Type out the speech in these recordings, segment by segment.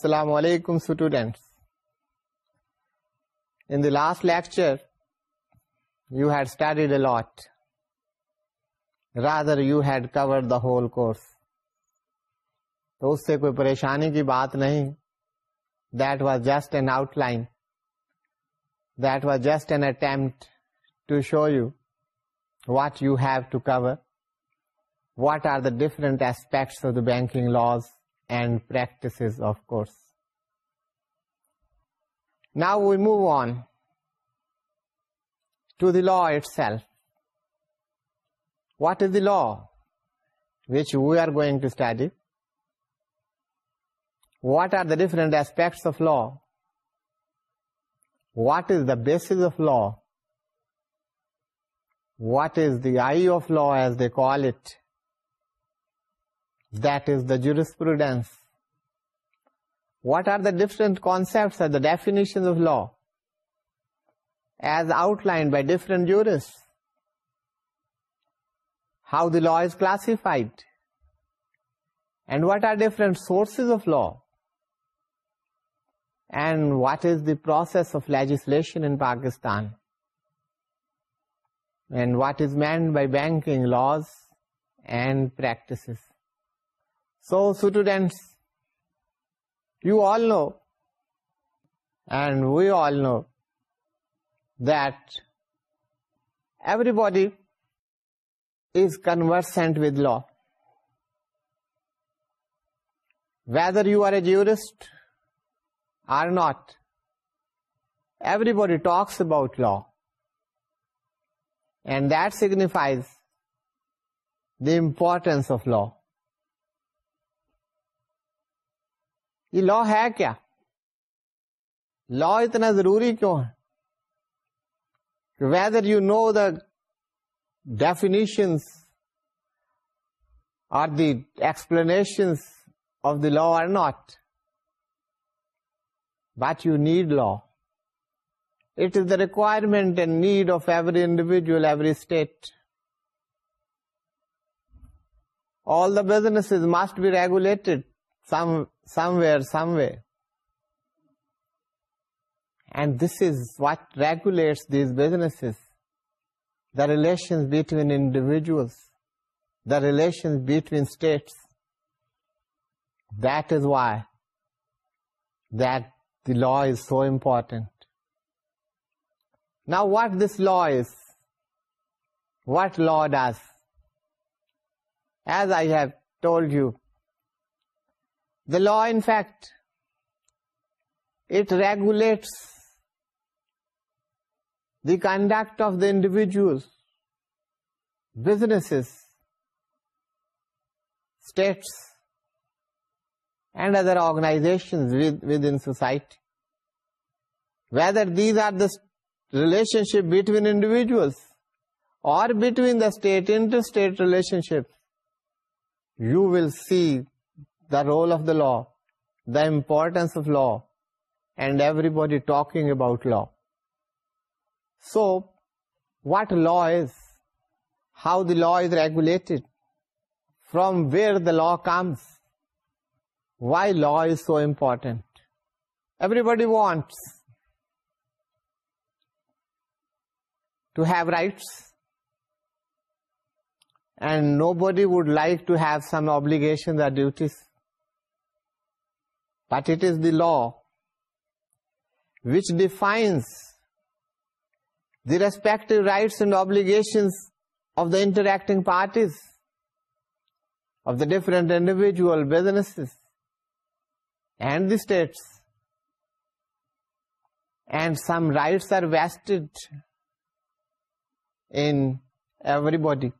السلام علیکم students in the last lecture you had studied a lot rather you had cover the whole course تو اس سے کوئی پریشانی کی بات نہیں that was just an outline that was just an attempt to show you what you have to cover what are the different aspects of the banking laws and practices, of course. Now we move on to the law itself. What is the law which we are going to study? What are the different aspects of law? What is the basis of law? What is the eye of law, as they call it? That is the jurisprudence. What are the different concepts or the definitions of law as outlined by different jurists? How the law is classified? And what are different sources of law? And what is the process of legislation in Pakistan? And what is meant by banking laws and practices? So students, you all know and we all know that everybody is conversant with law. Whether you are a jurist or not, everybody talks about law, and that signifies the importance of law. یہ law ہے کیا لا اتنا ضروری کیوں ہے whether you know the definitions or the explanation of the law or not but you need law it is the requirement and need of every individual every state all the business must be regulated somewhere. And this is what regulates these businesses, the relations between individuals, the relations between states. That is why that the law is so important. Now what this law is, what law does? As I have told you the law, in fact, it regulates the conduct of the individuals, businesses, states, and other organizations within society. Whether these are the relationship between individuals or between the state, interstate relationship, you will see the role of the law, the importance of law, and everybody talking about law. So, what law is, how the law is regulated, from where the law comes, why law is so important. Everybody wants to have rights, and nobody would like to have some obligations or duties. But it is the law which defines the respective rights and obligations of the interacting parties, of the different individual businesses and the states. And some rights are vested in everybody.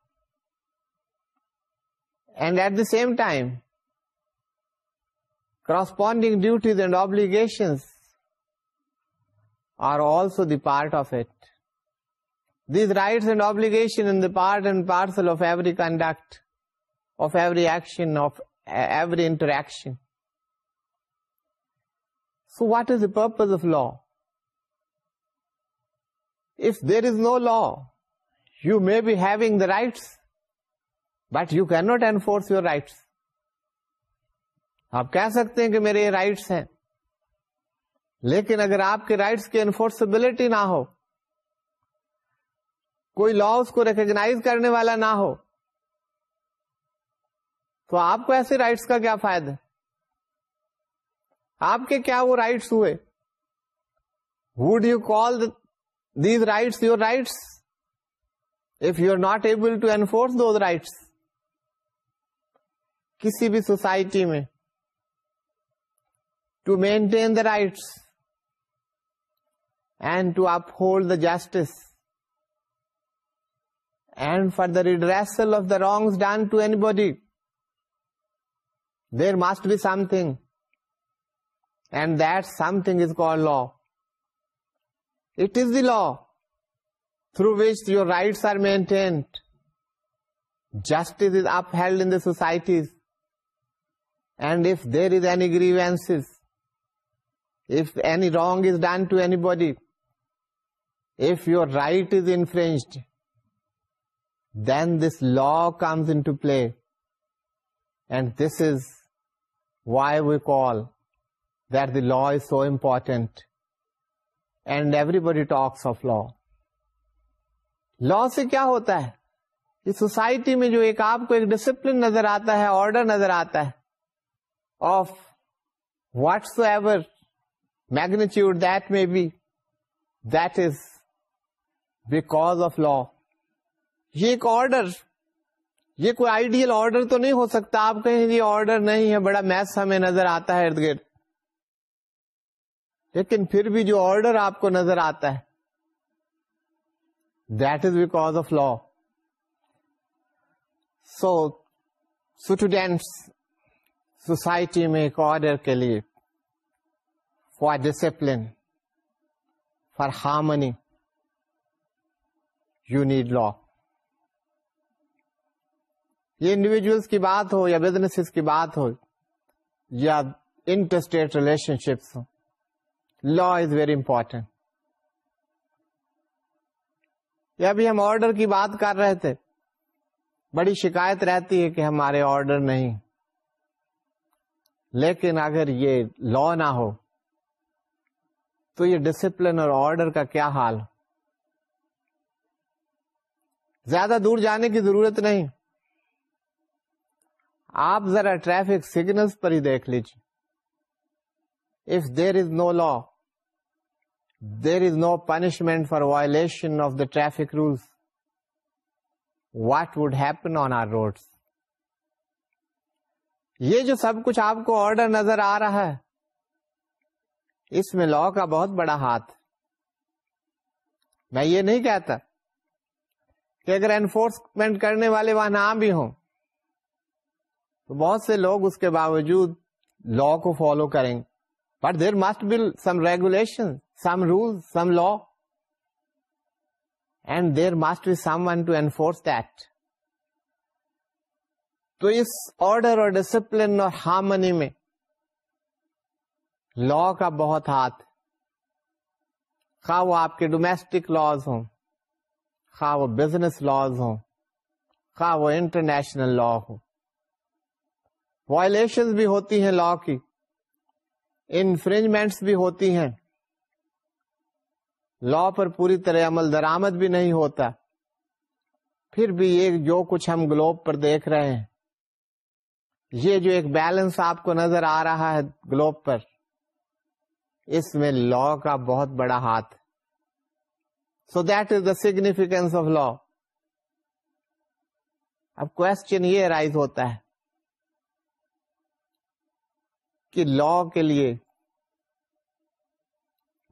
And at the same time, Corresponding duties and obligations are also the part of it. These rights and obligations in the part and parcel of every conduct, of every action, of every interaction. So what is the purpose of law? If there is no law, you may be having the rights, but you cannot enforce your rights. آپ کہہ سکتے ہیں کہ میرے یہ rights ہیں لیکن اگر آپ کے رائٹس کی انفورسبلٹی نہ ہو کوئی لا اس کو ریکگناز کرنے والا نہ ہو تو آپ کو ایسے رائٹس کا کیا فائدہ آپ کے کیا وہ رائٹس ہوئے would you call these rights your rights if you are not able to enforce those rights کسی بھی سوسائٹی میں to maintain the rights and to uphold the justice and for the redressal of the wrongs done to anybody. There must be something, and that something is called law. It is the law through which your rights are maintained, justice is upheld in the societies, and if there is any grievances if any wrong is done to anybody, if your right is infringed, then this law comes into play. And this is why we call that the law is so important. And everybody talks of law. Law سے کیا ہوتا ہے یہ society میں جو ایک آپ کو ایک ڈسپلن نظر آتا ہے آرڈر نظر آتا ہے of whatsoever magnitude that be that is because of law یہ ایک آرڈر یہ کوئی آئیڈیل آرڈر تو نہیں ہو سکتا آپ کہیں یہ آرڈر نہیں ہے بڑا میس ہمیں نظر آتا ہے ارد گرد لیکن پھر بھی جو آرڈر آپ کو نظر آتا ہے that is because of law so students society میں ایک آرڈر کے لیے discipline for harmony you need law یہ انڈیویجلس کی بات ہو یا بزنس کی بات ہو یا انٹرسٹیٹ ریلیشن شپس ہو لا از ویری امپورٹینٹ یا ابھی ہم آرڈر کی بات کر رہے تھے بڑی شکایت رہتی ہے کہ ہمارے آرڈر نہیں لیکن اگر یہ لا نہ ہو تو یہ ڈسپلن اور آرڈر کا کیا حال زیادہ دور جانے کی ضرورت نہیں آپ ذرا ٹریفک سگنلز پر ہی دیکھ لیجیے if there is no law there is no punishment for violation of the traffic rules what would happen on our road یہ جو سب کچھ آپ کو آرڈر نظر آ رہا ہے اس میں لا کا بہت بڑا ہاتھ میں یہ نہیں کہتا کہ اگر انفورسمنٹ کرنے والے وہاں نہ بھی ہوں تو بہت سے لوگ اس کے باوجود لا کو فالو کریں گے but there must be some regulation some rule some law and there must be some one to enforce that تو اس آرڈر اور ڈسپلن اور ہارمنی میں لا کا بہت ہاتھ خواہ وہ آپ کے ڈومیسٹک لاز ہوں خواہ وہ بزنس لاز ہوں خواہ وہ انٹرنیشنل لا ہو وائلشن بھی ہوتی ہیں لا کی انفرنجمنٹس بھی ہوتی ہیں لا پر پوری طرح عمل درآمد بھی نہیں ہوتا پھر بھی یہ جو کچھ ہم گلوب پر دیکھ رہے ہیں یہ جو ایک بیلنس آپ کو نظر آ رہا ہے گلوب پر اس میں لا کا بہت بڑا ہاتھ so that is the significance of law اب کوشچن یہ رائز ہوتا ہے کہ لا کے لیے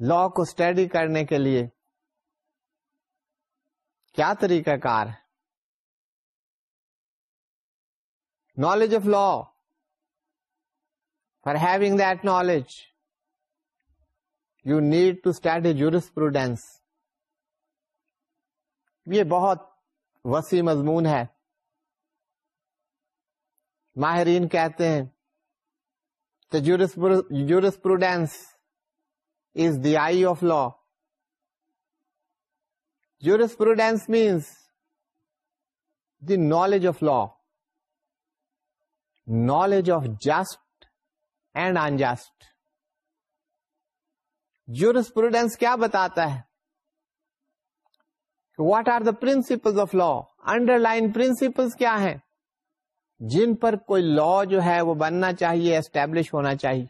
لا کو اسٹڈی کرنے کے لیے کیا طریقہ کار ہے knowledge of law for having that knowledge you need to start a jurisprudence یہ بہت وسیع مضمون ہے ماہرین کہتے ہیں the juris jurisprudence is the eye of law jurisprudence means the knowledge of law knowledge of just and unjust juris کیا بتاتا ہے what are the principle of law underlying principle کیا ہیں جن پر کوئی لا جو ہے وہ بننا چاہیے اسٹیبلش ہونا چاہیے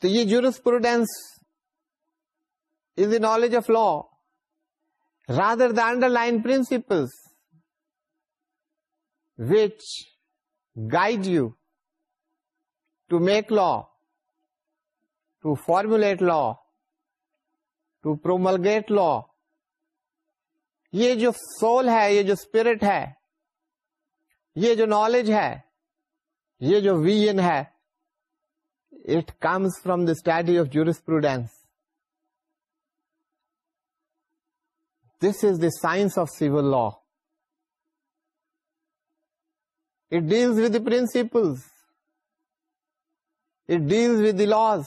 تو یہ jurisprudence is the knowledge of law rather the underlying principle which guide you to make law to formulate law to promulgate law یہ جو سول ہے یہ جو اسپرٹ ہے یہ جو نالج ہے یہ جو ویژن ہے it comes from the study of jurisprudence this is the science of civil law it deals with principles it deals with the laws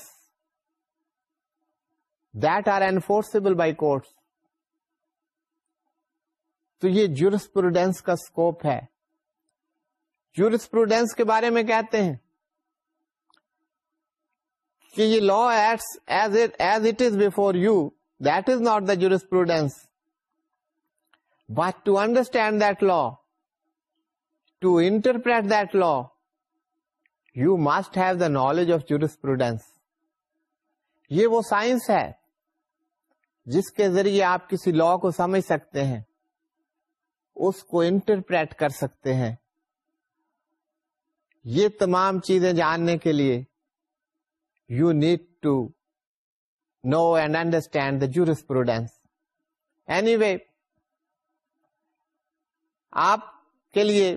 that are enforceable by courts تو یہ jurisprudence کا scope ہے jurisprudence prudence کے بارے میں کہتے ہیں کہ یہ law it's as it is it is before you that is not the jurisprudence prudence to understand that law to interpret that law you must have the knowledge of jurisprudence یہ وہ science ہے جس کے ذریعے آپ کسی لا کو سمجھ سکتے ہیں اس کو انٹرپریٹ کر سکتے ہیں یہ تمام چیزیں جاننے کے لیے you need to know and understand the jurisprudence anyway آپ کے لیے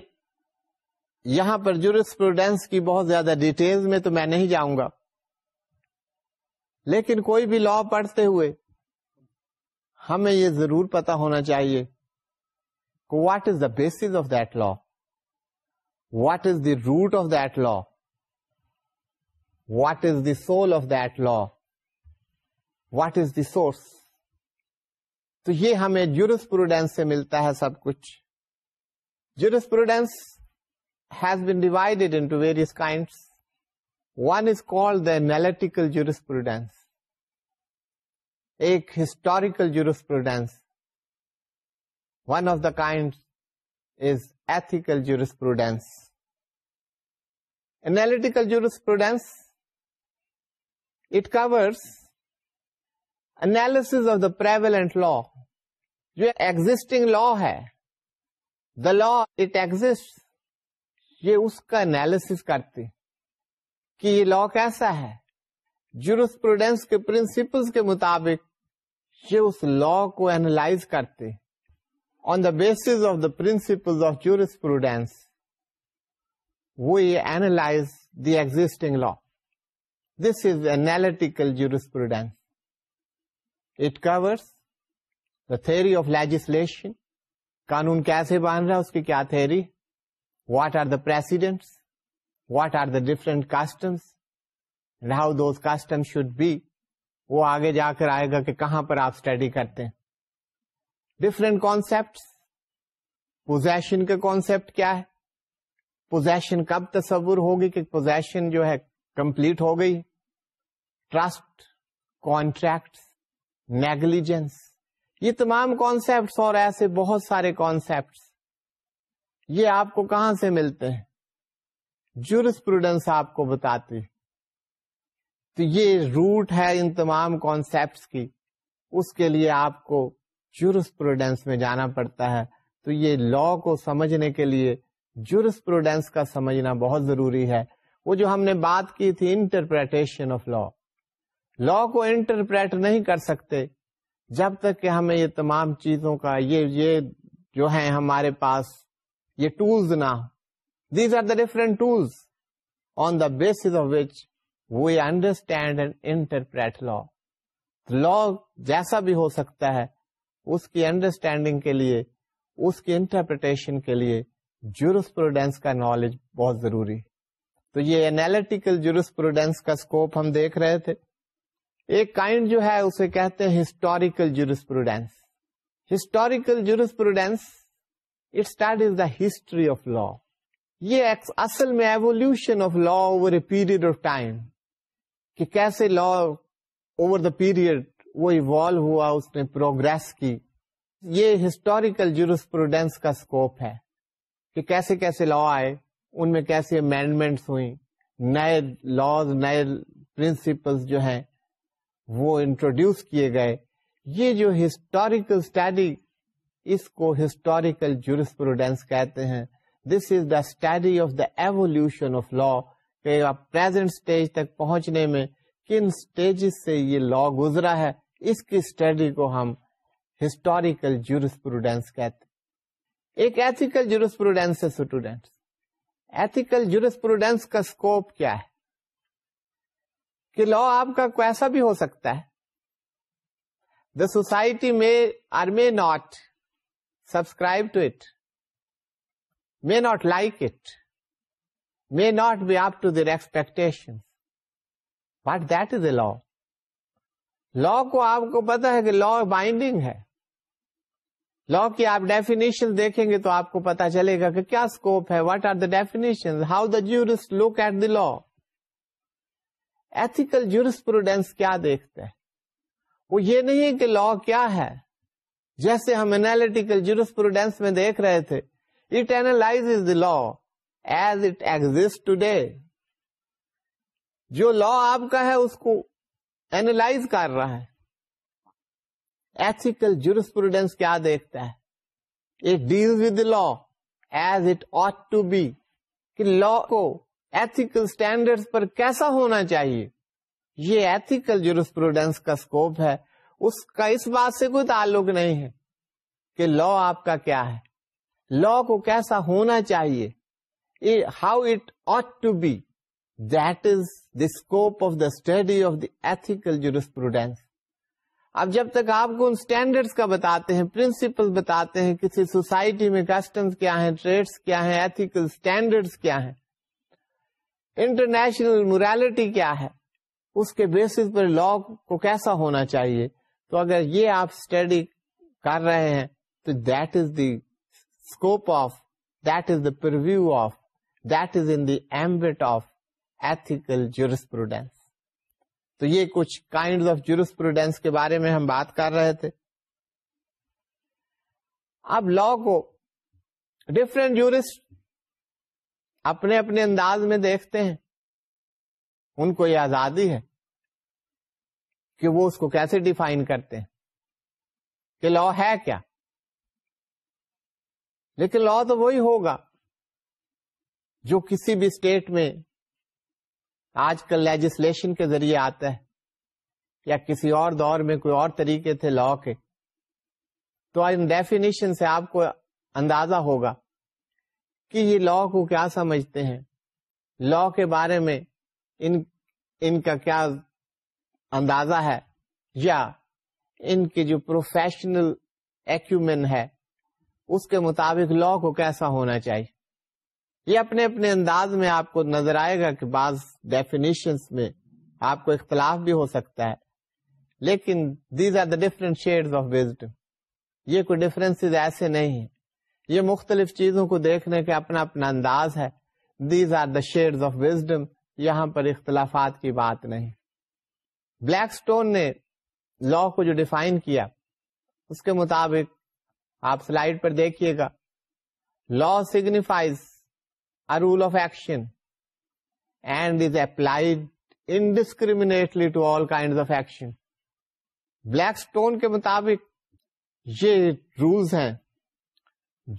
یہاں پر پروڈینس کی بہت زیادہ ڈیٹیلز میں تو میں نہیں جاؤں گا لیکن کوئی بھی لا پڑھتے ہوئے ہمیں یہ ضرور پتا ہونا چاہیے what is the base of that law what is the root of that law what is the soul of that law what is the source تو یہ ہمیں جورس پروڈینس سے ملتا ہے سب کچھ jurisprudence prudence is been divided into various kind one is called the analytical jurisprudence ایک historical one of the kind is ethical prudence analytical jurisprudence it covers analysis of the preexisting law ہے the law it exit یہ اس کا انالس کرتے کہ یہ law کیسا ہے jurisprudence کے پرنسپل کے مطابق یہ اس لا کو اینالائز کرتے on the base of the principle of jurisprudence وہ analyse the existing law this is analytical prudence it covers the theory of legislation قانون کیسے باندھ رہا اس کی کیا theory what are the what what are the different customs how those custom should be وہ آگے جا کر آئے گا کہ کہاں پر آپ اسٹڈی کرتے ہیں ڈفرینٹ کانسپٹ پوزیشن کا کانسیپٹ کیا ہے پوزیشن کب تصور ہوگی کہ پوزیشن جو ہے کمپلیٹ ہو گئی ٹرسٹ کانٹریکٹ نیگلیجنس یہ تمام کانسیپٹس اور ایسے بہت سارے کانسپٹس یہ آپ کو کہاں سے ملتے ہیں آپ کو بتاتے روٹ ہے ان تمام کانسیپٹس کی اس کے لیے آپ کو میں جانا پڑتا ہے تو یہ لا کو سمجھنے کے لیے جرس کا سمجھنا بہت ضروری ہے وہ جو ہم نے بات کی تھی انٹرپریٹیشن آف لا لا کو انٹرپریٹ نہیں کر سکتے جب تک کہ ہمیں یہ تمام چیزوں کا یہ جو ہے ہمارے پاس یہ ٹولز نہ these are the different tools on the basis of which we understand and interpret law law جیسا بھی ہو سکتا ہے اس کی انڈرسٹینڈنگ کے لیے اس کی انٹرپریٹیشن کے لیے جورسپروڈینس کا نالج بہت ضروری ہے تو یہ اینالیٹیکل جورسپروڈینس کا اسکوپ ہم دیکھ رہے تھے ایک کائنڈ جو ہے اسے کہتے ہیں historical jurisprudence historical jurisprudence history of law یہ پیریڈ آف ٹائم کہ کیسے لا اوور دا پیریڈ وہ ایوالو ہوا اس نے پروگرس کی یہ ہسٹوریکل جورسپروڈینس کا اسکوپ ہے کہ کیسے کیسے لا آئے ان میں کیسے امینڈمنٹس ہوئیں نئے لاز نئے پرنسپل جو ہیں وہ انٹروڈیوس کیے گئے یہ جو ہسٹوریکل اسٹڈی اس کو ہسٹوریکل جورسپروڈینس کہتے ہیں this is the study of the evolution of law stage تک پہنچنے میں کن اسٹیج سے یہ لا گزرا ہے اس کی اسٹڈی کو ہم ہسٹوریکل کہتے ہیں ایک ethical jurisprudence student students ethical jurisprudence کا اسکوپ کیا ہے کہ لا آپ کا کو ایسا بھی ہو سکتا ہے دا سوسائٹی میں or may not subscribe to it may not like it may not be up to their expectance what that is a law law کو آپ کو پتا ہے کہ لا بائنڈنگ ہے لا کی آپ ڈیفینیشن دیکھیں گے تو آپ کو پتا چلے گا کہ کیا اسکوپ ہے what are the definition how the juris look at the law jurisprudence کیا دیکھتے ہیں وہ یہ نہیں کہ لا کیا ہے جیسے ہم اینالیٹیکل جورسپروڈینس میں دیکھ رہے تھے it analyse the law as it exist today جو لا آپ کا ہے اس کو اینالائز کر رہا ہے ایتھیکل پروڈینس کیا دیکھتا ہے it deal with law as it ought to be کہ لا کو ایتھیکل اسٹینڈرڈ پر کیسا ہونا چاہیے یہ ایتھیکل جورسپروڈینس کا اسکوپ ہے اس کا اس بات سے کوئی تعلق نہیں ہے کہ لا آپ کا کیا ہے لا کو کیسا ہونا چاہیے how it ought to be that is the scope of the study of the jurisprudence اب جب تک آپ کو ان اسٹینڈرڈ کا بتاتے ہیں پرنسپل بتاتے ہیں کسی سوسائٹی میں کسٹمس کیا ہیں ٹریڈس کیا ہیں ایتھیکل اسٹینڈرڈس کیا ہیں انٹرنیشنل مورالٹی کیا ہے اس کے بیسس پر لا کو کیسا ہونا چاہیے تو اگر یہ آپ اسٹڈی کر رہے ہیں تو that is the scope of that is the purview of that is in ambit of ethical jurisprudence تو یہ کچھ کائنڈ آف جورسپروڈینس کے بارے میں ہم بات کر رہے تھے اب لا کو ڈفرینٹ جورسٹ اپنے اپنے انداز میں دیکھتے ہیں ان کو یہ آزادی ہے کہ وہ اس کو کیسے ڈیفائن کرتے ہیں کہ لا ہے کیا لیکن لا تو وہی ہوگا جو کسی بھی اسٹیٹ میں آج کل لیجسلیشن کے ذریعے آتا ہے یا کسی اور دور میں کوئی اور طریقے تھے لا کے تو ان ڈیفینیشن سے آپ کو اندازہ ہوگا کہ یہ لا کو کیا سمجھتے ہیں لا کے بارے میں ان ان کا کیا اندازہ ہے یا ان کے جو پروفیشنل ہے اس کے مطابق لا کو کیسا ہونا چاہیے یہ اپنے اپنے انداز میں آپ کو نظر آئے گا کہ بعض ڈیفینیشن میں آپ کو اختلاف بھی ہو سکتا ہے لیکن دیز آر دا آف یہ کوئی ڈفرینس ایسے نہیں ہیں یہ مختلف چیزوں کو دیکھنے کا اپنا اپنا انداز ہے these are the shade of wisdom یہاں پر اختلافات کی بات نہیں بلیک اسٹون نے لا کو جو ڈیفائن کیا اس کے مطابق آپ سلائڈ پر دیکھیے گا law a rule of action and is applied indiscriminately to all kind of action Blackstone کے مطابق یہ رولس ہیں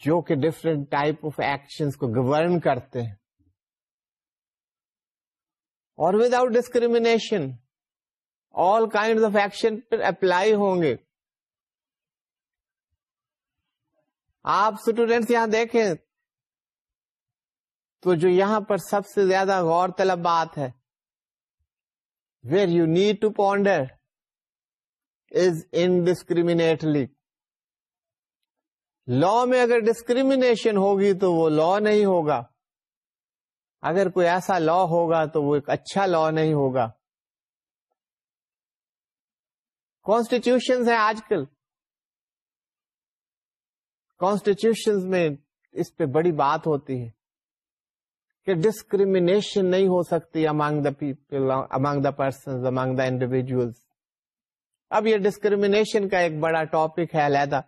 جو کہ ڈفرنٹ ٹائپ آف ایکشن کو گورن کرتے ہیں اور without discrimination all kind of action per apply ہوں گے آپ اسٹوڈینٹس یہاں دیکھیں تو جو یہاں پر سب سے زیادہ غور طلب بات ہے where you need to ponder is indiscriminately law میں اگر ڈسکریمنیشن ہوگی تو وہ لا نہیں ہوگا اگر کوئی ایسا لا ہوگا تو وہ ایک اچھا لا نہیں ہوگا ہیں آج کل کانسٹیٹیوشن میں اس پہ بڑی بات ہوتی ہے کہ ڈسکریمنیشن نہیں ہو سکتی among the people among the person among the individuals اب یہ ڈسکریمنیشن کا ایک بڑا ٹاپک ہے علیحدہ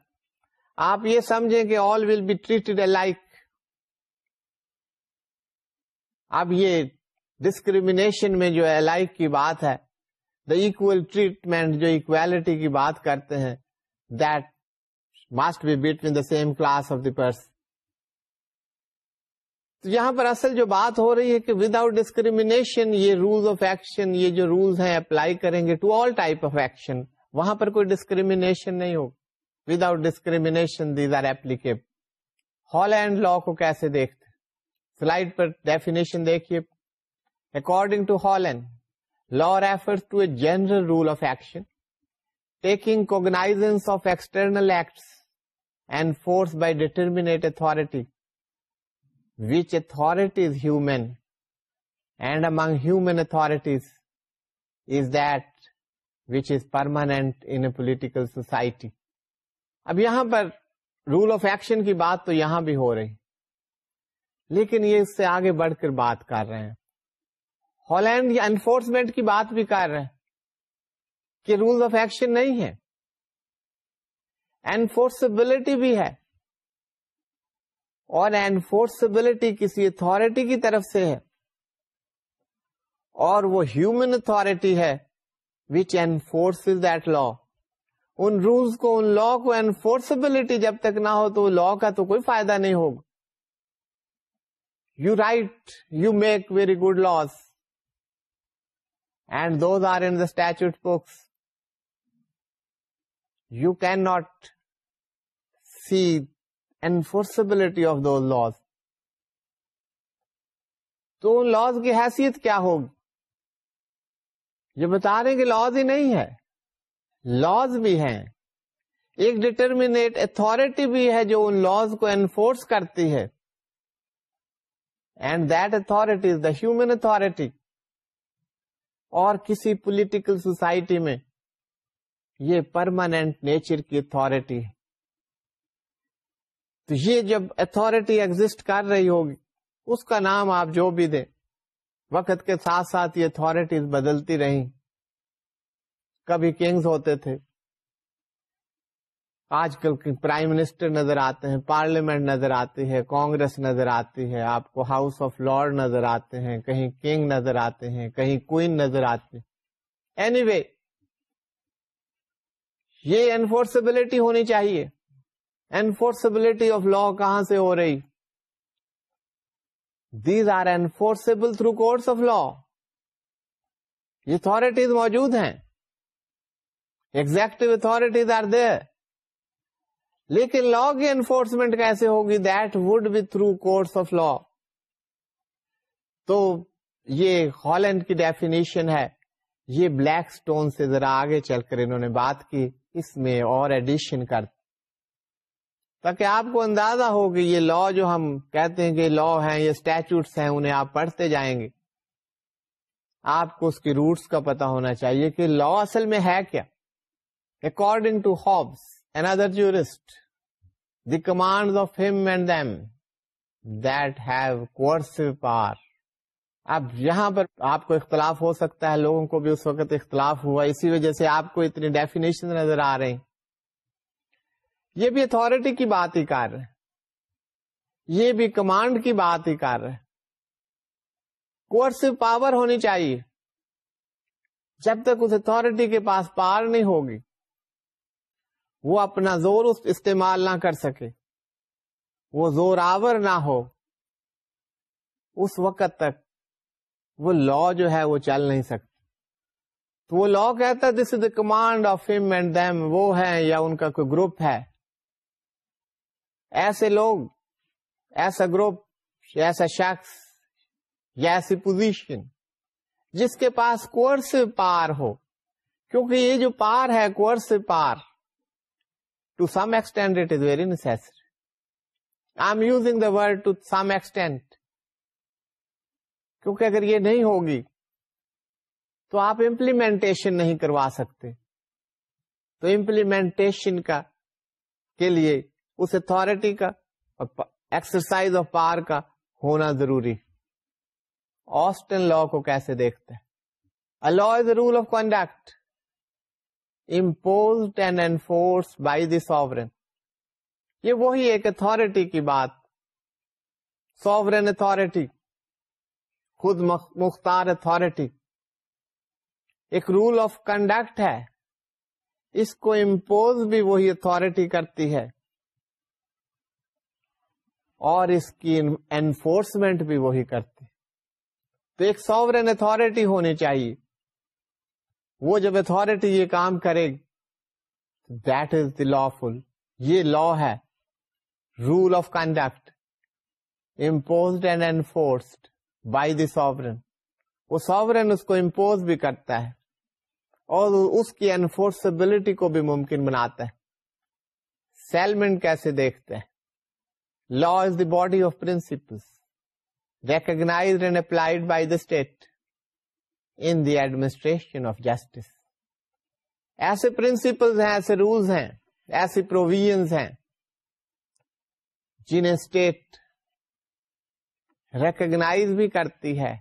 آپ یہ سمجھیں کہ all will be treated alike اب یہ ڈسکریمنیشن میں جو لائک کی بات ہے دا اکول ٹریٹمنٹ جو اکویلٹی کی بات کرتے ہیں that must be between the same class of the person تو یہاں پر اصل جو بات ہو رہی ہے کہ وداؤٹ ڈسکریمنیشن یہ یہ آف ایکشن جو ہیں اپلائی کریں گے to all type of action وہاں پر کوئی ڈسکریمنیشن نہیں ہوگا without discrimination these are applicable Holland law کو کیسے دیکھتے سلائڈ پر ڈیفینیشن دیکھیے according to Holland Law refers to a general rule of action, taking cognizance of external acts and force by determinate authority, which authority is human and among human authorities is that which is permanent in a political society. اب یہاں پر role of action کی بات تو یہاں بھی ہو رہی لیکن یہ اس سے آگے بڑھ کر بات کر رہے ہیں ہالینڈ یا انفورسمنٹ کی بات بھی کر رہے کہ رولز آف ایکشن نہیں ہے انفورسبلٹی بھی ہے اور انفورسبلٹی کسی اتارٹی کی طرف سے ہے اور وہ ہیومن اتارٹی ہے which enforce that law in rules کو ان لا کو انفورسبلٹی جب تک نہ ہو تو لا کا تو کوئی فائدہ نہیں ہوگا you write you make very good laws and those are in the statute books you can not see of of those laws تو لاز کی حیثیت کیا ہوگی یہ بتا رہے ہیں کہ لاز ہی نہیں ہے لاز بھی ہیں ایک ڈیٹرمینٹ اتارٹی بھی ہے جو ان لاس کو انفورس کرتی ہے and that authority is the human authority اور کسی پولیٹیکل سوسائٹی میں یہ پرماننٹ نیچر کی اتارٹی تو یہ جب اتارٹی ایگزٹ کر رہی ہوگی اس کا نام آپ جو بھی دیں وقت کے ساتھ ساتھ یہ اتارٹیز بدلتی رہی کبھی کنگز ہوتے تھے آج کل پرائم منسٹر نظر آتے ہیں پارلیمنٹ نظر آتی ہے کانگریس نظر آتی ہے آپ کو ہاؤس آف لارڈ نظر آتے ہیں کہیں کنگ نظر آتے ہیں کہیں کوئن نظر آتے ہیں اینی وے یہ انفورسبلٹی ہونی چاہیے انفورسبلٹی آف لا کہاں سے ہو رہی these are enforceable through courts of law یہ اتارٹیز موجود ہیں ایگزیکٹو اتارٹیز آر دیر لیکن لا کی انفورسمنٹ کیسے ہوگی that would be through courts of law تو یہ ہالینڈ کی ڈیفینیشن ہے یہ بلیک اسٹون سے ذرا آگے چل کر انہوں نے بات کی اس میں اور ایڈیشن کر تاکہ آپ کو اندازہ ہو کہ یہ لا جو ہم کہتے ہیں کہ لا ہیں یہ اسٹیچوس ہیں انہیں آپ پڑھتے جائیں گے آپ کو اس کی روٹس کا پتا ہونا چاہیے کہ لا اصل میں ہے کیا according to Hobbes in other the command of and and that that have power اب یہاں پر آپ کو اختلاف ہو سکتا ہے لوگوں کو بھی اس وقت اختلاف ہوا اسی وجہ سے آپ کو اتنی ڈیفینیشن نظر آ رہے یہ بھی اتارٹی کی بات ہی کر رہے یہ بھی کمانڈ کی بات ہی کر رہے پاور ہونی چاہیے جب تک اس اتارٹی کے پاس پار نہیں ہوگی وہ اپنا زور اس استعمال نہ کر سکے وہ زور آور نہ ہو اس وقت تک وہ لا جو ہے وہ چل نہیں سکتی تو وہ لا کہتا this is the command of ہم اینڈ وہ ہے یا ان کا کوئی گروپ ہے ایسے لوگ ایسا گروپ ایسا شخص یا ایسی پوزیشن جس کے پاس کورس پار ہو کیونکہ یہ جو پار ہے course power to some extent it is very necessary I am using the word to some extent کیونکہ اگر یہ نہیں ہوگی تو آپ امپلیمنٹیشن نہیں کروا سکتے تو امپلیمنٹیشن کا کے لیے اس اتارٹی کا ایکسرسائز آف پار کا ہونا ضروری آسٹن لا کو کیسے دیکھتے ہیں law is rule of conduct impose and enforce by the sovereign یہ وہی ایک اتارٹی کی بات ساورن اتھارٹی خود مختار اتارٹی ایک رول آف کنڈکٹ ہے اس کو امپوز بھی وہی اتارٹی کرتی ہے اور اس کی انفورسمنٹ بھی وہی کرتی تو ایک ساورن اتارٹی ہونی چاہیے وہ جب اتارٹی یہ کام کرے that is the lawful یہ لا ہے rule of conduct imposed and enforced by the sovereign وہ سوورن اس کو امپوز بھی کرتا ہے اور اس کی انفورسبلٹی کو بھی ممکن بناتا ہے سیلمنٹ کیسے دیکھتے ہیں law is the body of principle recognise and applied by the state in the administration of justice ایسے پرنسپل ہیں ایسے رولس ہیں ایسی پروویژ ہیں جنہیں اسٹیٹ ریکگنائز بھی کرتی ہے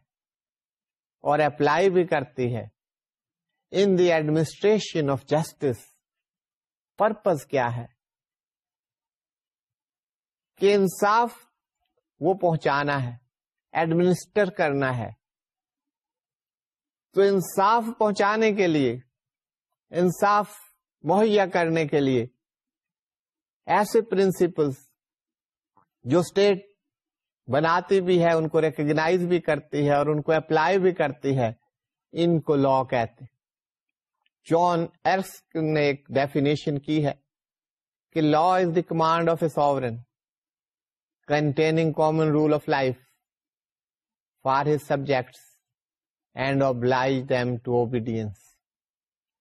اور اپلائی بھی کرتی ہے in the administration of justice purpose کیا ہے کہ انصاف وہ پہنچانا ہے ایڈمنسٹر کرنا ہے تو انصاف پہنچانے کے لیے انصاف مہیا کرنے کے لیے ایسے پرنسپلس جو اسٹیٹ بناتی بھی ہے ان کو ریکگنائز بھی کرتی ہے اور ان کو اپلائی بھی کرتی ہے ان کو لا کہتے جان ایرس نے ایک ڈیفینیشن کی ہے کہ law is the command of a sovereign containing common rule of life for his subjects and to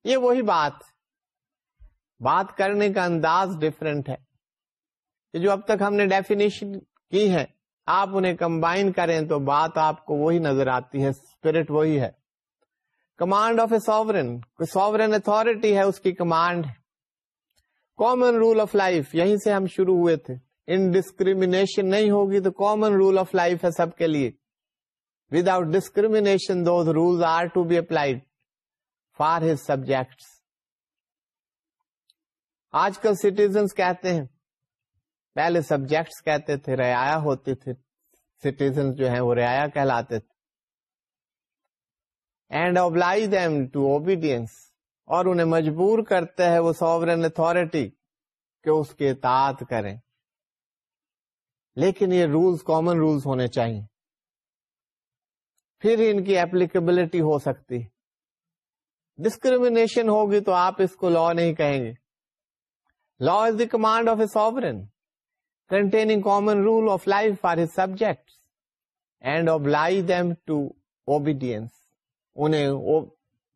یہ وہی بات بات کرنے کا انداز ڈفرینٹ ہے جو اب تک ہم نے ڈیفینیشن کی ہے آپ انہیں کمبائن کریں تو بات آپ کو وہی نظر آتی ہے اسپرٹ وہی ہے کمانڈ آف اے سا سوورن اتارٹی ہے اس کی command common rule of life یہیں سے ہم شروع ہوئے تھے انڈسکریمنیشن نہیں ہوگی تو کامن رول آف لائف ہے سب کے لیے without discrimination those rules are to be applied for his subjects آج کل سٹیزنس کہتے ہیں پہلے سبجیکٹس کہتے تھے ریا ہوتے تھے سٹیزن جو ہیں وہ ریا کہلاتے تھے اینڈ ٹو اوبیڈینس اور انہیں مجبور کرتے ہیں وہ سوورن اتارٹی کہ اس کے اطاعت کریں لیکن یہ رولس کامن رولس ہونے چاہیے پھر ان کی اپلیکیبلٹی ہو سکتی ڈسکریمنیشن ہوگی تو آپ اس کو لا نہیں کہیں گے law is the command of a sovereign containing common rule of life for his subject and oblige obedience انہیں وہ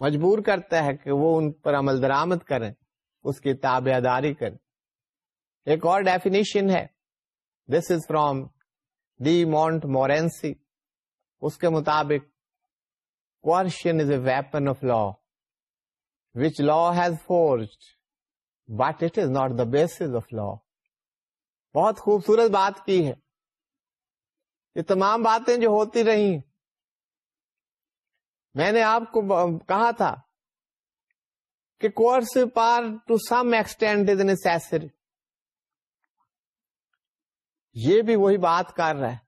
مجبور کرتا ہے کہ وہ ان پر عمل درامد کریں اس کی تابے داری کریں ایک اور ڈیفینیشن ہے this is from the Montmorency اس کے مطابق coercion is a weapon of law which law has forced but it is not the base of law بہت خوبصورت بات کی ہے یہ تمام باتیں جو ہوتی رہی میں نے آپ کو کہا تھا کہ coercive power to some extend is necessary یہ بھی وہی بات کر رہا ہے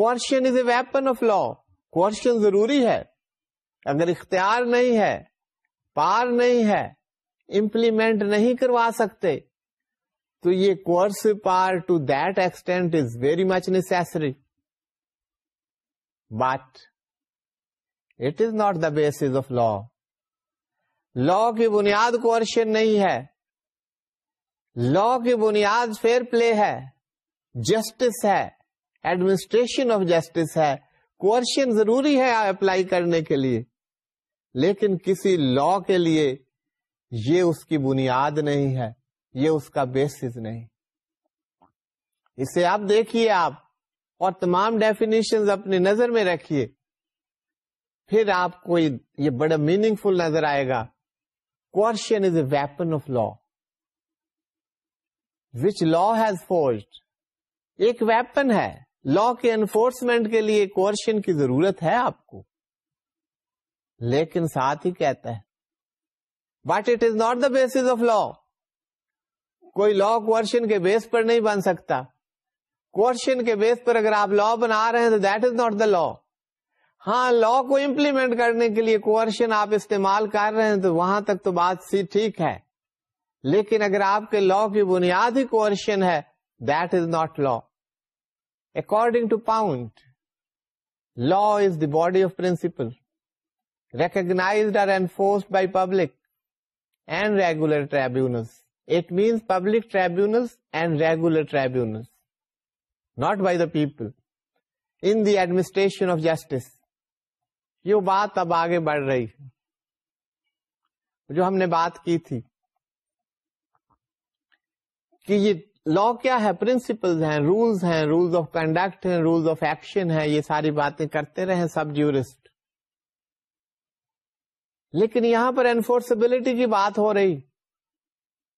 coercion is a weapon of law coercion ضروری ہے اگر اختیار نہیں ہے پار نہیں ہے امپلیمینٹ نہیں کروا سکتے تو یہ coercive power to that extent is very much necessary but it is not the base of law law کی بنیاد کوشچن نہیں ہے لا کی بنیاد فیئر پلے ہے جسٹس ہے ایڈمنسٹریشن آف جسٹس ہے کوشن ضروری ہے اپلائی کرنے کے لیے لیکن کسی لا کے لیے یہ اس کی بنیاد نہیں ہے یہ اس کا بیسس نہیں اسے آپ دیکھیے آپ اور تمام ڈیفینیشن اپنی نظر میں رکھیے پھر آپ کو یہ بڑا میننگ فل نظر آئے گا coercion is a weapon of law which law has forced ایک ویپن ہے لا کے انفورسمنٹ کے لیے کوشن کی ضرورت ہے آپ کو لیکن ساتھ ہی کہتا ہے but it is not the base of law کوئی لا کوشن کے بیس پر نہیں بن سکتا کوشن کے بیس پر اگر آپ لا بنا رہے ہیں تو that is not the law ہاں لا کو امپلیمنٹ کرنے کے لیے کوشچن آپ استعمال کر رہے ہیں تو وہاں تک تو بات سی ٹھیک ہے لیکن اگر آپ کے لا کی بنیادی کوشچن ہے that is not law regular to it means public tribunals and regular tribunals not by the people in the administration of justice یہ بات اب آگے بڑھ رہی ہے جو ہم نے بات کی تھی کہ یہ لا کیا ہے پرنسپلز ہیں رولس ہیں رولس آف کنڈکٹ ہیں رولس آف ایکشن ہیں یہ ساری باتیں کرتے رہے سب جیورسٹ لیکن یہاں پر انفورسبلٹی کی بات ہو رہی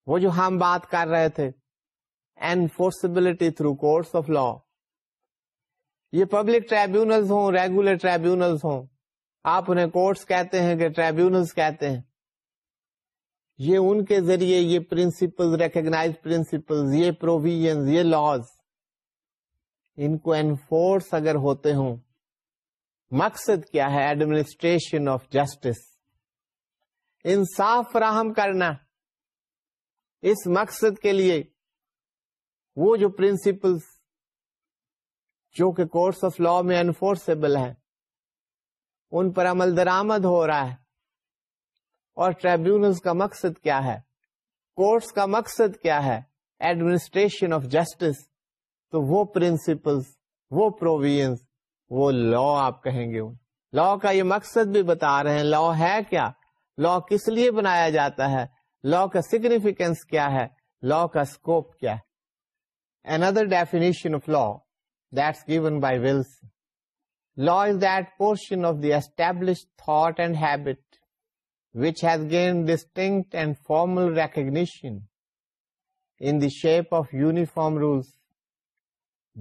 وہ جو ہم بات کر رہے تھے enforceability through courts of law یہ پبلک ٹریبیونلز ہوں ریگولر ٹریبیونلز ہوں آپ انہیں کورٹس کہتے ہیں کہ ٹریبیونلز کہتے ہیں یہ ان کے ذریعے یہ پرنسپل ریکگناز پرنسپل یہ پروویژنز یہ لاز ان کو انفورس اگر ہوتے ہوں مقصد کیا ہے ایڈمنسٹریشن آف جسٹس انصاف فراہم کرنا اس مقصد کے لیے وہ جو پرنسپلس جو کہ کورس آف لا میں انفورسبل ہے ان پر عمل درآمد ہو رہا ہے اور ٹریبیونلز کا مقصد کیا ہے کورٹس کا مقصد کیا ہے ایڈمنسٹریشن آف جسٹس تو وہ پرنسپل وہ پروویژ وہ لا آپ کہیں گے لا کا یہ مقصد بھی بتا رہے ہیں لا ہے کیا لا کس لیے بنایا جاتا ہے لا کا سگنیفیکینس کیا ہے لا کا اسکوپ کیا ہے اندر definition of law that's given by Wilson law is that portion of the establish thought and habit distinct and formal recognition in the shape of uniform rules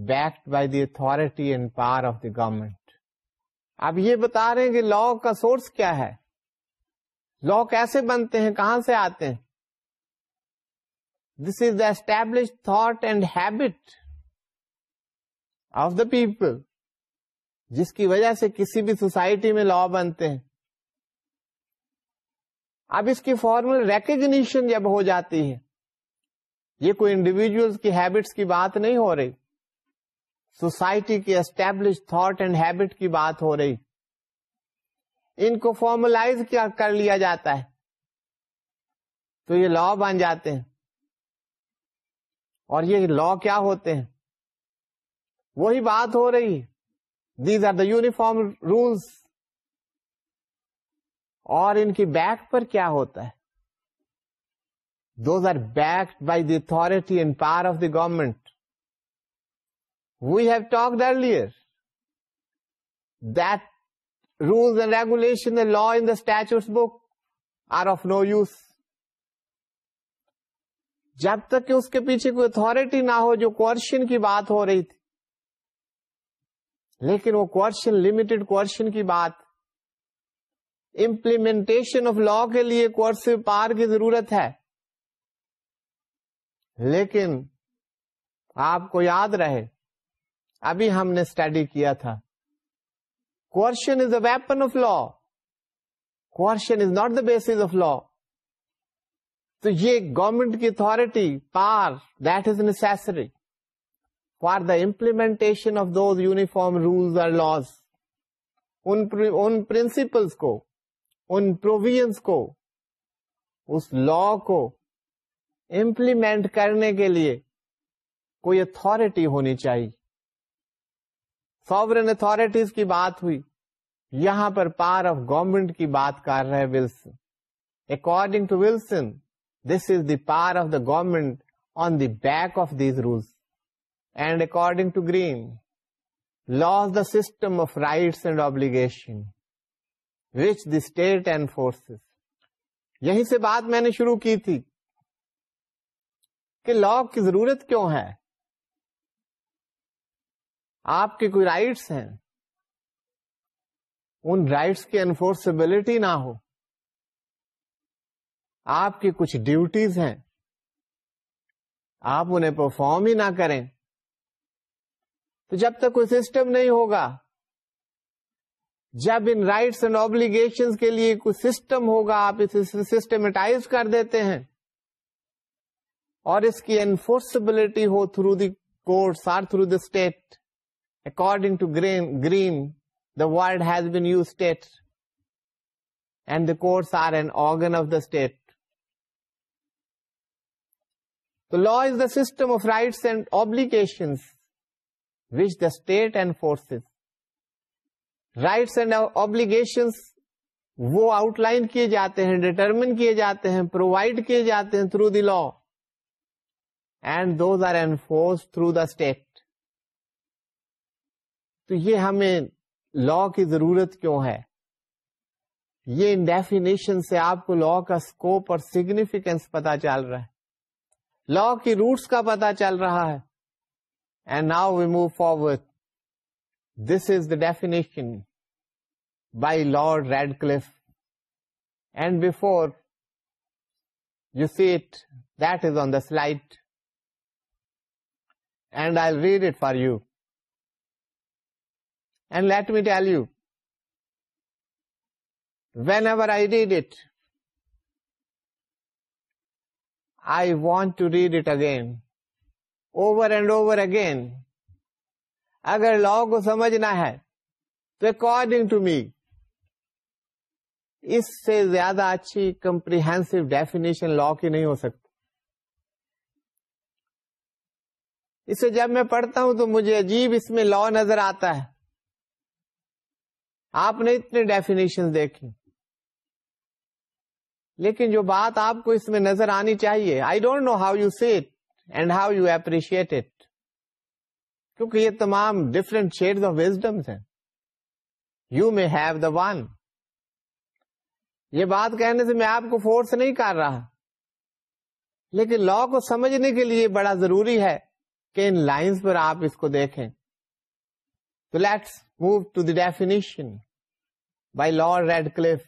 backed by the authority and power of the government آپ یہ بتا رہے ہیں کہ لا کا source کیا ہے لا کیسے بنتے ہیں کہاں سے آتے ہیں this is the establish thought and habit of the people جس کی وجہ سے کسی بھی سوسائٹی میں لا بنتے ہیں اب اس کی فارمل ریکگنیشن جب ہو جاتی ہے یہ کوئی انڈیویجل کی ہیبٹس کی بات نہیں ہو رہی سوسائٹی کی اسٹیبلش تھاٹ اینڈ ہیبٹ کی بات ہو رہی ان کو فارملائز کیا کر لیا جاتا ہے تو یہ لا بن جاتے ہیں اور یہ لا کیا ہوتے ہیں وہی بات ہو رہی these are the uniform rules اور ان کی بیک پر کیا ہوتا ہے those are backed by the authority power of the government we have talk earlier and and regulation law in the statutes book are of no use جب تک کہ اس کے پیچھے کوئی اتارٹی نہ ہو جو کوشچن کی بات ہو رہی تھی لیکن وہ کوشچن لمیٹڈ کوشچن کی بات امپلیمنٹیشن آف لا کے لیے کورس پار کی ضرورت ہے لیکن آپ کو یاد رہے ابھی ہم نے اسٹڈی کیا تھا coercion is a weapon of law coercion is not the base of law تو یہ گورمنٹ کی authority power that is necessary for the implementation of those uniform rules اور لاس ان پرنسپلس کو ان پروویژنس کو اس لا کو implement کرنے کے لیے کوئی اتارٹی ہونی چاہیے ساورن اتارٹیز کی بات ہوئی یہاں پر پار آف گورمنٹ کی بات کر رہے Wilson according to Wilson this is the power of the government on the back of these rules and according to Green laws the system of rights and obligation which the state forces یہیں سے بات میں نے شروع کی تھی کہ لا کی ضرورت کیوں ہے آپ کے کوئی رائٹس ہیں ان رائٹس کی انفورسبلٹی نہ ہو آپ کی کچھ ڈیوٹیز ہیں آپ انہیں پرفارم ہی نہ کریں تو جب تک کوئی سسٹم نہیں ہوگا جب ان رائٹس اینڈ آبلیگیشن کے لیے کوئی سسٹم ہوگا آپ اسے سسٹمیٹائز کر دیتے ہیں اور اس کی enforceability who through the courts or through the state according to Green Green the world has been you state and the courts are an organ of the state so law is the system of rights and obligation which the state and forces rights and obligation وہ outline کیے جاتے ہیں determine کیے جاتے ہیں provide کیے جاتے ہیں through the law and those are enforce through the state تو یہ ہمیں لا کی ضرورت کیوں ہے یہ ان ڈیفینیشن سے آپ کو لا کا اسکوپ اور سیگنیفیکینس پتا چل رہا ہے لا کی روٹس کا پتا چل رہا ہے and now we move forward This is the definition by Lord Radcliffe, and before you see it, that is on the slide, and I'll read it for you. And let me tell you, whenever I read it, I want to read it again, over and over again, اگر law کو سمجھنا ہے تو according to me اس سے زیادہ اچھی comprehensive definition law کی نہیں ہو سکتی اسے جب میں پڑھتا ہوں تو مجھے عجیب اس میں لا نظر آتا ہے آپ نے اتنے ڈیفینیشن دیکھی لیکن جو بات آپ کو اس میں نظر آنی چاہیے I don't know how you see it and how you appreciate it کیونکہ یہ تمام ڈفرنٹ شیڈ آف وزڈم ہیں you may have the one یہ بات کہنے سے میں آپ کو فورس نہیں کر رہا لیکن لا کو سمجھنے کے لیے بڑا ضروری ہے کہ ان لائنز پر آپ اس کو دیکھیں تو let's move to the definition by Lord Radcliffe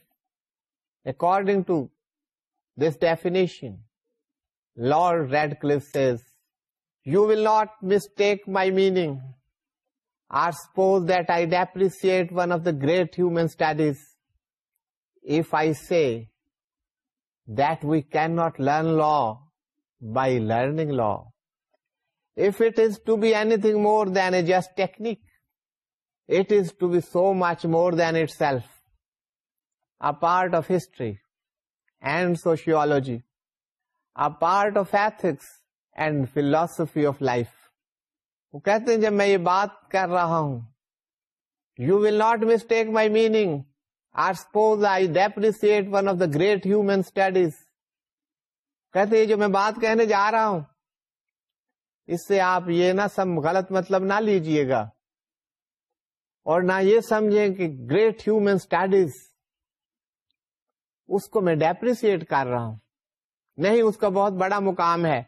according to this definition Lord Radcliffe says you will not mistake my meaning. Or suppose that I'd appreciate one of the great human studies if I say that we cannot learn law by learning law. If it is to be anything more than a just technique, it is to be so much more than itself, a part of history and sociology, a part of ethics and philosophy of life وہ کہتے ہیں جب میں یہ بات کر رہا ہوں you will not mistake my meaning I suppose I depreciate one of the great human studies کہتے ہیں جو میں بات کہنے جا رہا ہوں اس سے آپ یہ نہ سم غلط مطلب نہ لیجیے گا اور نہ یہ سمجھیں کہ گریٹ ہیومن اسٹڈیز اس کو میں ڈیپریسیٹ کر رہا ہوں نہیں اس کا بہت بڑا مقام ہے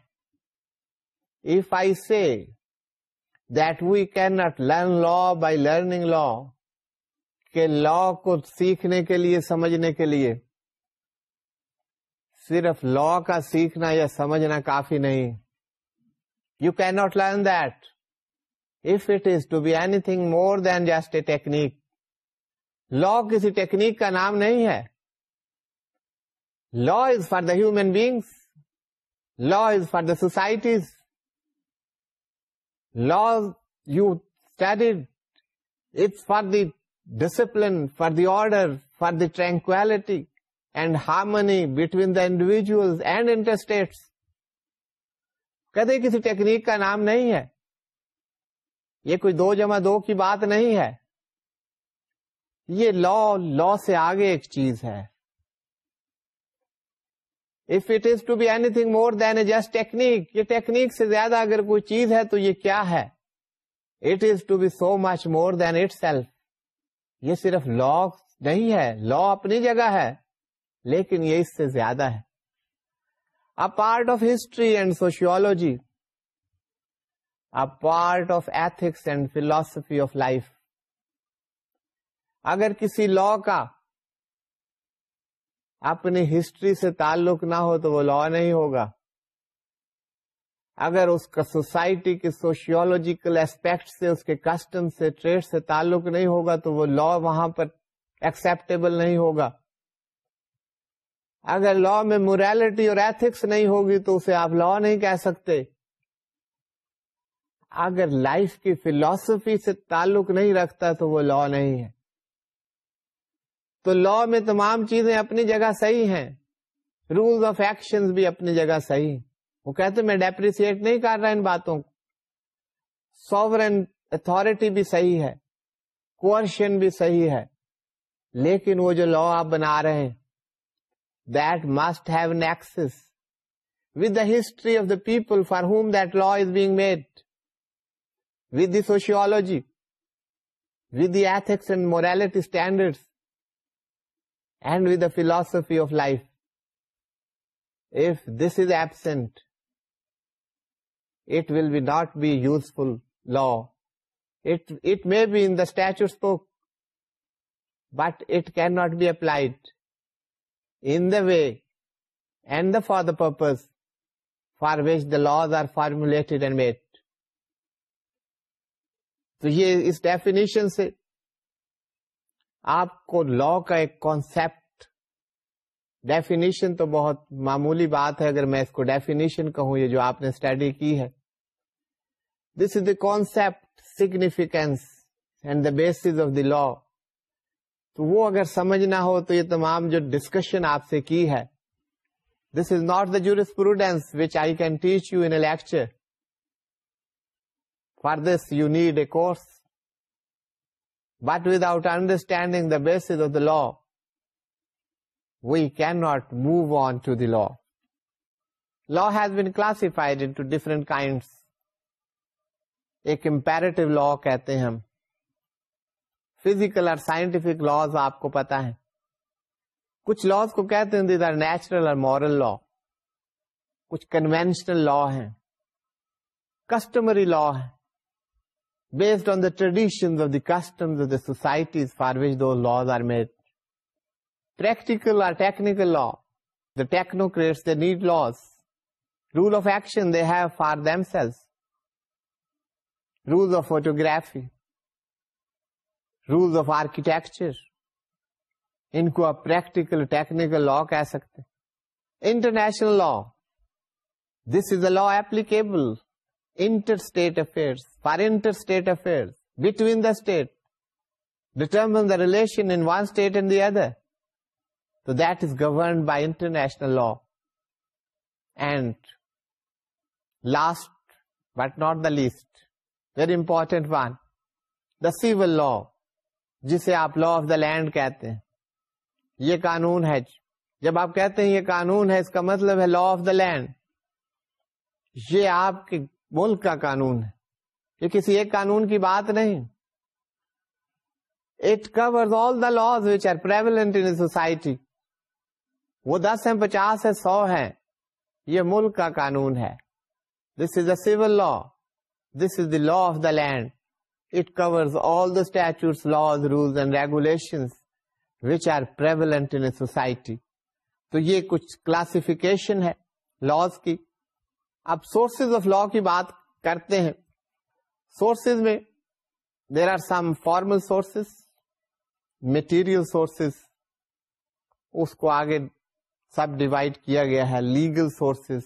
if I see that we can not learn law by learning law law کو سیکھنے کے لیے سمجھنے کے لیے صرف لا کا سیکھنا یا سمجھنا کافی نہیں you can not learn that if it is to be anything more than just a technique law کسی ٹیکنیک کا نام نہیں ہے law is for the human beings law is for the societies laws you studied, it's for the discipline, for the order, for the tranquility and harmony between the individuals and interstates. کہتے کسی technique کا نام نہیں ہے یہ کوئی دو جمع دو کی بات نہیں ہے یہ لا لا سے آگے ایک چیز ہے if it is to be anything more than a just technique یہ ٹیکنیک سے زیادہ اگر کوئی چیز ہے تو یہ کیا ہے it is to be so much more than itself یہ صرف لا نہیں ہے لا اپنی جگہ ہے لیکن یہ اس سے زیادہ ہے a part of history and sociology a part of ethics and philosophy of life اگر کسی لا کا اپنی ہسٹری سے تعلق نہ ہو تو وہ لا نہیں ہوگا اگر اس کا سوسائٹی کے سوشیولوجیکل اسپیکٹ سے اس کے کسٹم سے ٹریڈ سے تعلق نہیں ہوگا تو وہ لا وہاں پر ایکسپٹیبل نہیں ہوگا اگر لا میں موریلٹی اور ایتھکس نہیں ہوگی تو اسے آپ لا نہیں کہہ سکتے اگر لائف کی فلسفی سے تعلق نہیں رکھتا تو وہ لا نہیں ہے تو لا میں تمام چیزیں اپنی جگہ صحیح ہیں رولز آف ایکشن بھی اپنی جگہ صحیح وہ کہتے میں ڈیپریسیٹ نہیں کر رہا ان باتوں کو سوورن اتارٹی بھی صحیح ہے کوشن بھی صحیح ہے لیکن وہ جو لا آپ بنا رہے ہیں that must have an with the history of the people for whom that law is being made with the sociology with the ethics and morality standards and with philosophy of life if this is absent it will be not be useful lot may be in the statute book but it can not be applied in the way and for the purpose for which the laws are formulated and made تو یہ اس definition سے آپ کو law کا ایک concept definition تو بہت معمولی بات ہے اگر میں اس کو ڈیفینیشن کہوں یہ جو آپ نے اسٹڈی کی ہے this is the concept significance and the base of the law تو وہ اگر سمجھنا ہو تو یہ تمام جو ڈسکشن آپ سے کی ہے this is not the jurisprudence which I can teach you in lecture for this you need a course but without understanding the base of the law we can not move on to the law law has been classified کا scientific laws آپ کو پتا ہے کچھ laws کو کہتے ہیں natural اور مورل لا کچھ کنوینشنل لا ہے کسٹمری لا ہے based on the traditions for was are made practical law the technocrats need laws rule of action they have for them sale rule of photography rules of architecture ان کو آپ practical technical law کہہ سکتے international law this is a law applicable interstate affair for interstate affair between the state determine the relation in one state and the other تو that is by international law and last but not the least very important one the civil law جسے آپ لا of the land کہتے ہیں یہ قانون ہے جی. جب آپ کہتے ہیں یہ قانون ہے اس کا مطلب ہے لا آف دا لینڈ یہ آپ کے ملک کا قانون ہے یہ کسی ایک قانون کی بات نہیں it cover all the laws in society وہ دس ہیں پچاس ہے سو ہے یہ ملک کا قانون ہے this is a civil law this is the law of the land it cover all the statute laws rules and regulation which are in society تو یہ کچھ کلاسفیکیشن ہے لاس کی اب سورسز آف لا کی بات کرتے ہیں سورسز میں there are some formal sources material sources اس کو آگے سب ڈیوائڈ کیا گیا ہے legal sources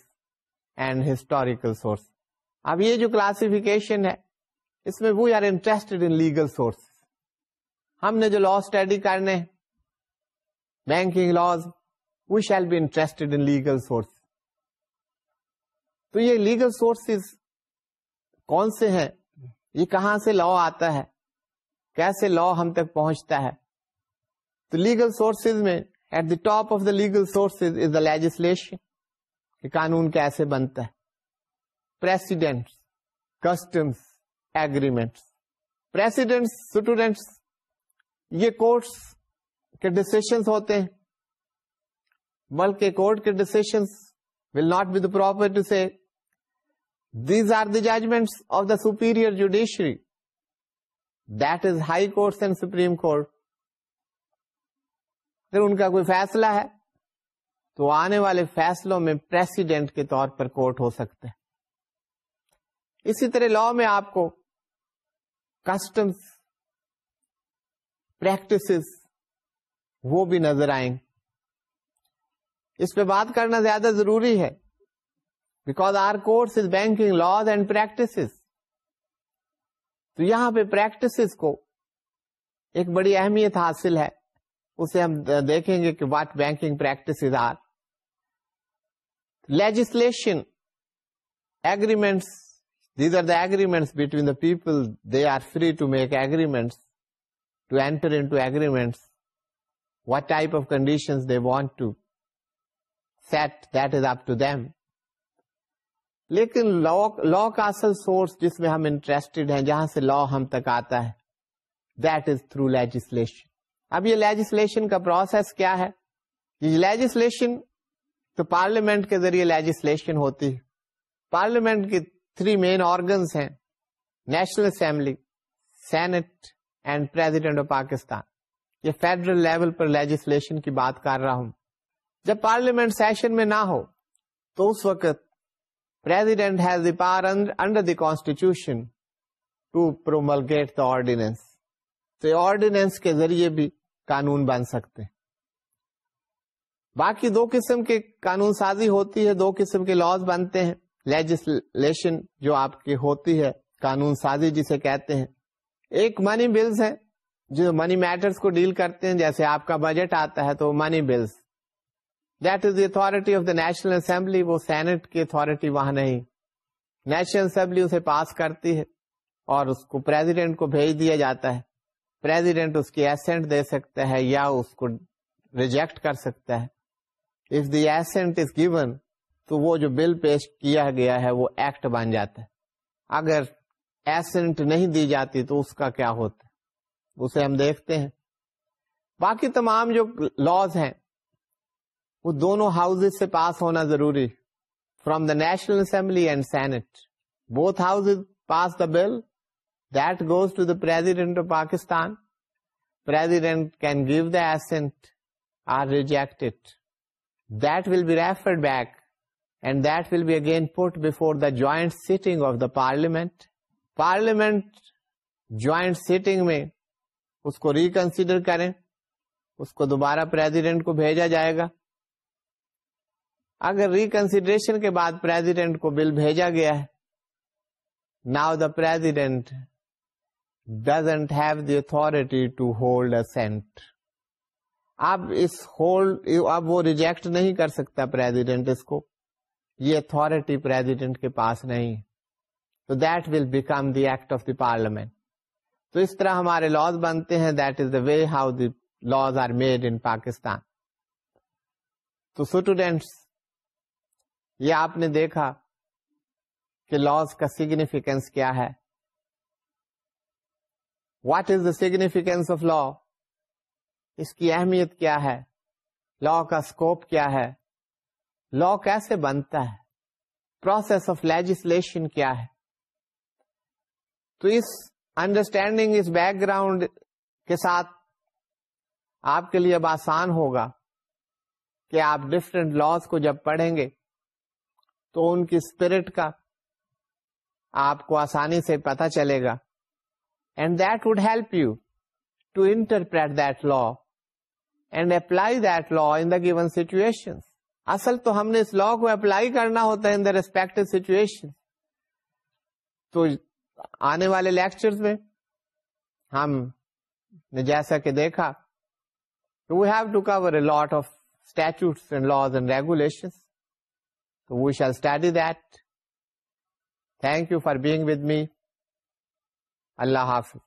and historical source اب یہ جو کلاسفیکیشن ہے اس میں we are interest in legal source ہم نے جو لا اسٹڈی کرنے banking laws we shall be interest in legal source تو یہ لیگل سورسز کون سے ہیں یہ کہاں سے لا آتا ہے کیسے لا ہم تک پہنچتا ہے تو لیگل سورسز میں at the top of the legal sources is the legislation کہ قانون کیسے بنتا ہے کسٹمس اسٹوڈینٹس یہ کورٹس کے ڈسیشن ہوتے ہیں بلکہ کورٹ کے decision will not be the property سے these are the judgment of the superior judiciary that is high court and supreme court اگر ان کا کوئی فیصلہ ہے تو آنے والے فیصلوں میں پریسیڈینٹ کے طور پر کورٹ ہو سکتا ہے اسی طرح لا میں آپ کو کسٹمس پریکٹسز وہ بھی نظر آئیں اس پہ بات کرنا زیادہ ضروری ہے because our course is banking laws and practice تو یہاں پہ پریکٹس کو ایک بڑی اہمیت حاصل ہے اسے ہم دیکھیں گے کہ what banking practice are legislation agreements these are the agreements between the people they are free to make agreements to to enter in agreements what type of condition they want to to set that is up لیکن law لا کا اصل source جس میں ہم interested ہیں جہاں سے لا ہم تک آتا ہے دیٹ از تھرو لیجسلیشن اب یہ لیجسلیشن کا پروسیس کیا ہے یہ لیجسلیشن تو پارلیمنٹ کے ذریعے لیجسلیشن ہوتی ہے پارلیمنٹ کی تھری مین آرگنس ہیں national assembly senate and of Pakistan یہ فیڈرل لیول پر لیجسلیشن کی بات کر رہا ہوں جب پارلیمنٹ سیشن میں نہ ہو تو اس وقت پاورسٹیوشن ٹو پروملگیٹ دا آرڈینس تو آرڈیننس کے ذریعے بھی قانون بن سکتے ہیں باقی دو قسم کے قانون سازی ہوتی ہے دو قسم کے لاس بنتے ہیں لیجسلیشن جو آپ کی ہوتی ہے قانون سازی جسے کہتے ہیں ایک منی بلز ہے جو منی میٹرز کو ڈیل کرتے ہیں جیسے آپ کا بجٹ آتا ہے تو money bills that is the authority of the national assembly وہ سینٹ کی اتارٹی وہاں نہیں نیشنل اسمبلی اسے پاس کرتی ہے اور اس کو پرزیڈینٹ کو بھیج دیا جاتا ہے پرزیڈینٹ اس کی ایسنٹ دے سکتا ہے یا اس کو ریجیکٹ کر سکتا ہے if the assent is given تو وہ جو بل پیش کیا گیا ہے وہ ایکٹ بن جاتا ہے اگر ایسنٹ نہیں دی جاتی تو اس کا کیا ہوتا ہے اسے ہم دیکھتے ہیں باقی تمام جو لاز ہیں وہ دونوں ہاؤز سے پاس ہونا ضروری from the national assembly and senate both houses pass the bill that goes to the of Pakistan president can give the assent or reject that will be referred back and that will be again put before the joint sitting of the parliament parliament joint sitting میں اس کو reconsider کریں اس کو دوبارہ president کو بھیجا جائے گا اگر ریکنسیڈریشن کے بعد پریزیڈینٹ کو بل بھیجا گیا ہے now the doesn't have the authority to hold a senate اب اس ہولڈ اب وہ ریجیکٹ نہیں کر سکتا اس کو یہ اتارٹی کے پاس نہیں تو that will become the act of the parliament تو اس طرح ہمارے لاز بنتے ہیں that is the way how the laws are made in Pakistan تو اسٹوڈینٹس آپ نے دیکھا کہ لاس کا سیگنیفیکینس کیا ہے what is the significance of law اس کی اہمیت کیا ہے لا کا اسکوپ کیا ہے لا کیسے بنتا ہے پروسیس آف لیجسلیشن کیا ہے تو اس انڈرسٹینڈنگ اس بیک گراؤنڈ کے ساتھ آپ کے لیے اب آسان ہوگا کہ آپ ڈفرینٹ لاس کو جب پڑھیں گے تو ان کی اسپرٹ کا آپ کو آسانی سے پتا چلے گا and that would help you to interpret that law and apply that law the given situation اصل تو ہم نے اس لا کو اپلائی کرنا ہوتا ہے ان دا سچویشن تو آنے والے لیکچر میں ہم نے جیسا کہ دیکھا we have to cover a lot of and laws and regulation تو we shall study that thank you for being with me اللہ حافظ